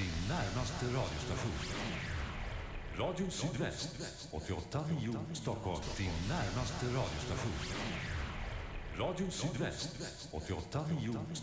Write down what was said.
din närmaste radiostation. Radio Sydväst 88.9 Stockholm, din närmaste radiostation. Radio Sydväst 88.9